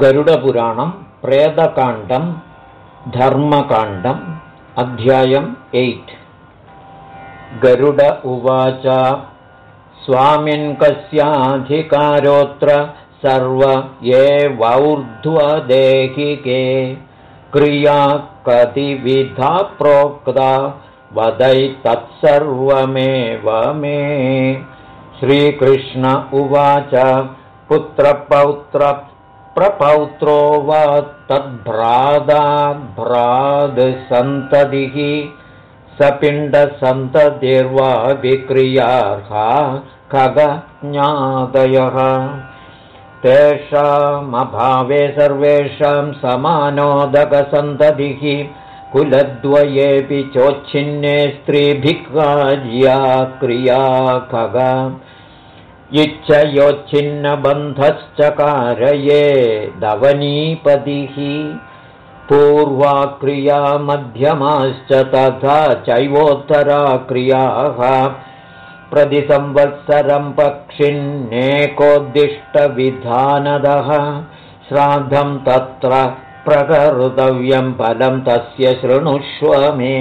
गरुडपुराणं प्रेतकाण्डं धर्मकाण्डम् अध्यायम् eight गरुड उवाच स्वामिन् कस्याधिकारोऽत्र सर्व एवौर्ध्वदेहिके क्रिया कतिविधा प्रोक्ता वदैतत्सर्वमेव मे श्रीकृष्ण उवाच पुत्रपौत्रप्रपौत्रो वा तद्भ्रादाद्भ्रादसन्ततिः सपिण्डसन्ततिर्वा विक्रियार्हा खगज्ञादयः तेषामभावे सर्वेषां समानोदकसन्ततिः कुलद्वयेऽपि चोच्छिन्ने स्त्रीभिक्काज्या क्रिया खग इच्छयोच्छिन्नबन्धश्चकारये दवनीपतिः पूर्वाक्रिया मध्यमाश्च तथा चैवोत्तरा क्रियाः प्रतिसंवत्सरं पक्षिन्नेकोद्दिष्टविधानदः श्राद्धं तत्र प्रकर्तव्यं फलं तस्य शृणुष्व मे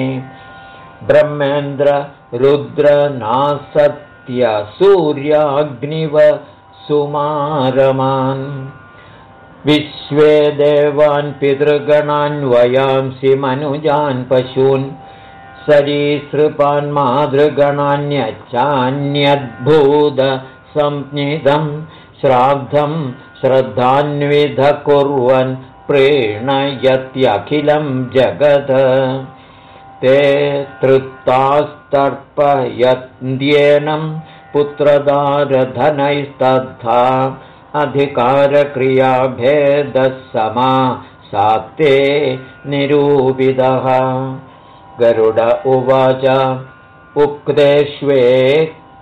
ब्रह्मेन्द्र रुद्रनासत्य सूर्याग्निव सुमारमान्। विश्वे देवान् पितृगणान्वयांसि मनुजान् पशून्। सरीसृपान् मातृगणान्यच्चान्यद्भूतसंज्ञितं श्राद्धं कुर्वन् प्रेणयत्यखिलं जगद ते तृप्तास्तर्पयन्त्येनं पुत्रदारधनैस्तथा अधिकारक्रियाभेदः समा सात्ते निरूपितः। गरुड उवाच उक्तेष्वे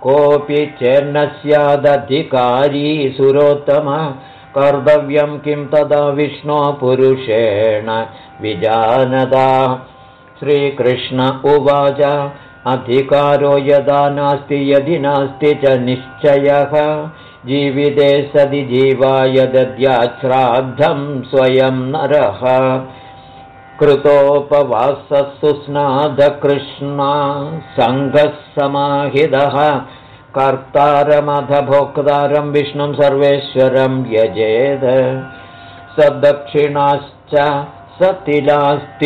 कोऽपि चेन्न स्यादधिकारी सुरोत्तम कर्तव्यं किं तदा विष्णो पुरुषेण विजानदा श्रीकृष्ण उवाच अधिकारो यदा नास्ति यदि नास्ति च निश्चयः। जीविते सदि जीवाय दद्याच्छ्राद्धं स्वयं नरः। कृतोपवाससुस्नादकृष्णा सङ्घः समाहितः। कर्तारमथ भोक्तारं विष्णुं सर्वेश्वरं यजेद। स दक्षिणाश्च सतिलास्तिस्रश्च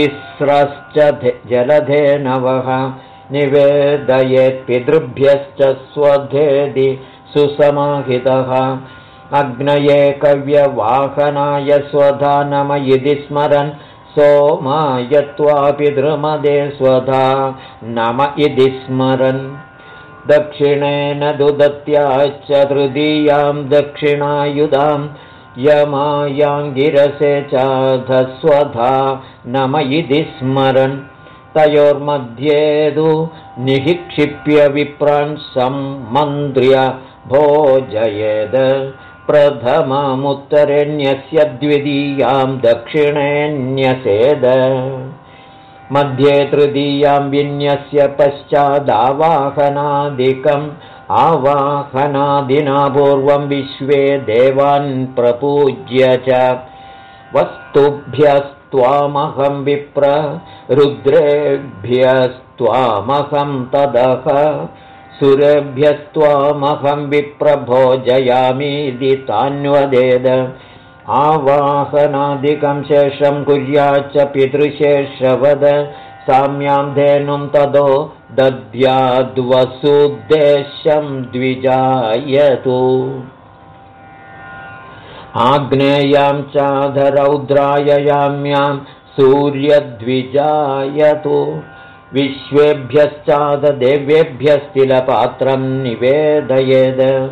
जलधेनवः निवेदयेत् पितृभ्यश्च स्वधेदि सुसमाहितः। अग्नये कव्यवाहनाय स्वधा नम स्मरन्। सोमाय त्वापितृमदे स्वधा नम इति स्मरन्। दक्षिणेन दुदत्याश्च तृतीयां दक्षिणायुधां। यमायाङ्गिरसे चाधस्वधा नम इति स्मरन् तयोर्मध्ये तु निःक्षिप्य विप्रान् सम्मन्त्र्य भोजयेद प्रथममुत्तरेण्यस्य द्वितीयां दक्षिणेऽन्यसेद मध्ये तृतीयां विन्यस्य पश्चादावाहनादिकम् आवाहनादिना पूर्वं विश्वे देवान् प्रपूज्य च वस्तुभ्यस्त्वामहं विप्र रुद्रेभ्यस्त्वामहं तदः सुरेभ्यस्त्वामहं विप्रभोजयामीति तान्वदेद। आवाहनादिकं शेषं कुर्याच्च पितृशेषवद। साम्यां धेनुं तदो दद्याद्वसुद्देश्यं द्विजायतु आग्नेयां चाधरौद्राययाम्यां सूर्यद्विजायतु। विश्वेभ्यश्चाददेव्येभ्यस्तिलपात्रं निवेदयेद।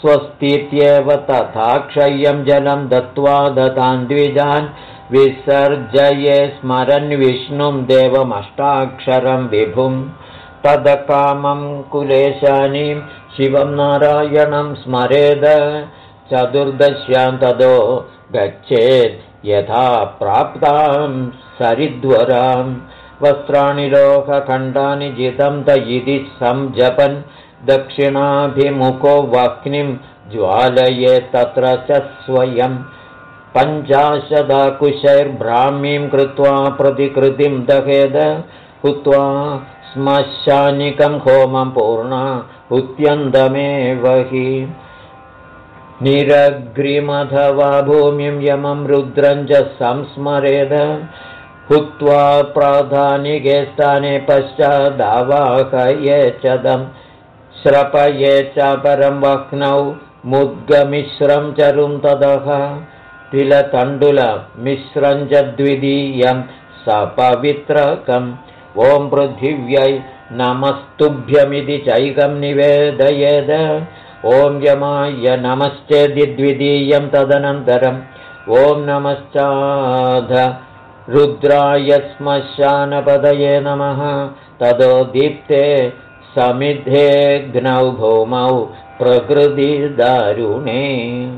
स्वस्तीत्येव तथा क्षय्यं जलं दत्त्वा दतान् द्विजान्। विसर्जये स्मरन् विष्णुं देवमष्टाक्षरं विभुं। तदकामं कुलेशानीं शिवं नारायणं स्मरेद चतुर्दश्यां तदो गच्छेत् यथा प्राप्तां सरिद्वरां। वस्त्राणि लोकखण्डानि जितं त इति संजपन्। दक्षिणाभिमुखो वह्निं ज्वालये तत्र च स्वयं। पञ्चाशदकुशैर्ब्राह्मीं कृत्वा प्रतिकृतिं दहेद हुत्वा श्मशानिकं होमं पूर्णा हुत्यन्तमेव हि निरग्रिमथवा भूमिं यमं रुद्रं च संस्मरेद। हुत्वा प्राधानिके स्थाने पश्चादावाहये चदं श्रपये च परं वह्नौ मुद्गमिश्रं चरुं तदः तिलतण्डुलमिश्रं च द्वितीयं सपवित्रकम्। ॐ पृथिव्यै नमस्तुभ्यमिति चैकं निवेदयेद ॐ यमाय नमश्चेदि द्वितीयं तदनन्तरम्। ॐ नमश्चाध। रुद्राय श्मशानपदये नमः। ततो दीप्ते समिद्धेऽग्नौ भौमौ प्रकृतिदारुणे।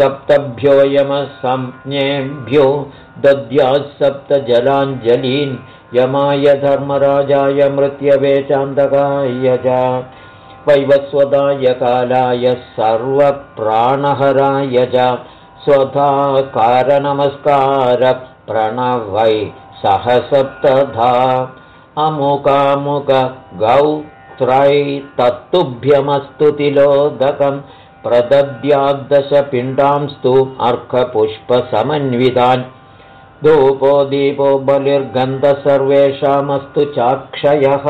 सप्तभ्योऽयमसंज्ञेभ्यो दद्याः सप्तजलाञ्जलीन्। यमाय धर्मराजाय मृत्यवे चान्दकाय च वैवस्वदाय कालाय सर्वप्राणहराय च स्वधाकारनमस्कारप्रणवै सह सप्तधा अमुकामुकगौ त्रय तत्तुभ्यमस्तु तिलोदकम् प्रदद्याद्दशपिण्डांस्तु अर्कपुष्पसमन्वितान् धूपो दीपो बलिर्गन्ध सर्वेषामस्तु चाक्षयः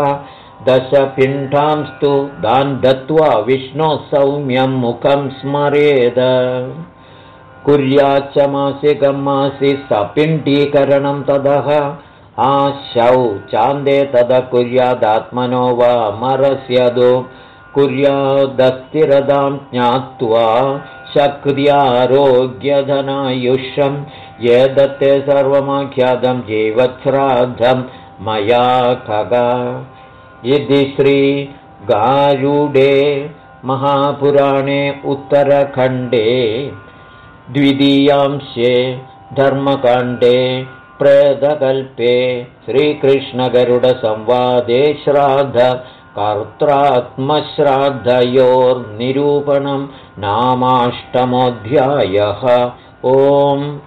दशपिण्डांस्तु दान् दत्त्वा विष्णोः सौम्यं मुखं स्मरेद। कुर्याच्च मासिकं मासि सपिण्डीकरणं तदः आशौ चान्दे तद कुर्यादात्मनो वा मरस्यदु। कुर्यादस्तिरदां ज्ञात्वा शक्र्यारोग्यधनायुष्यं ये दत्ते सर्वमाख्यातं जीवच्छ्राद्धं मया खग इति श्रीगारुडे महापुराणे उत्तरखण्डे द्वितीयांशे धर्मकाण्डे प्रेदकल्पे श्रीकृष्णगरुडसंवादे श्राद्ध कर्त्रात्मश्राद्धयोर्निरूपणं नामाष्टमोऽध्यायः. ओम्